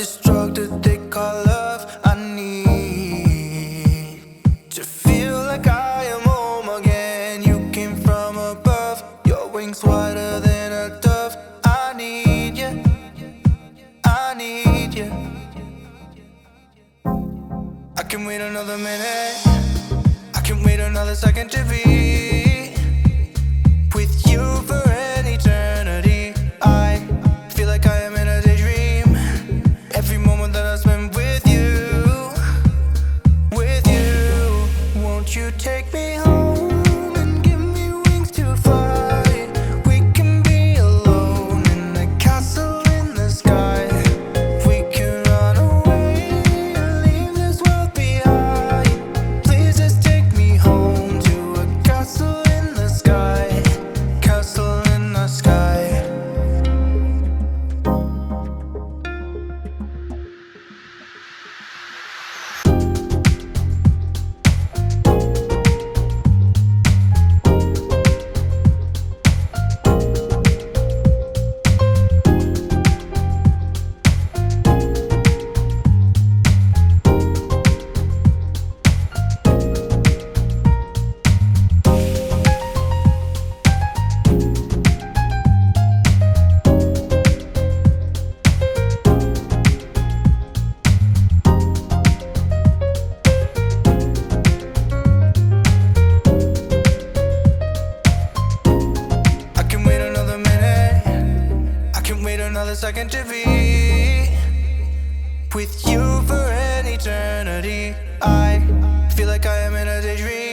this drug that they call love I need to feel like I am home again. You came from above, your wings wider than a dove. I need you, I need you. I can wait another minute, I can wait another second to be with you. A second to TV with you for an eternity. I feel like I am in a daydream.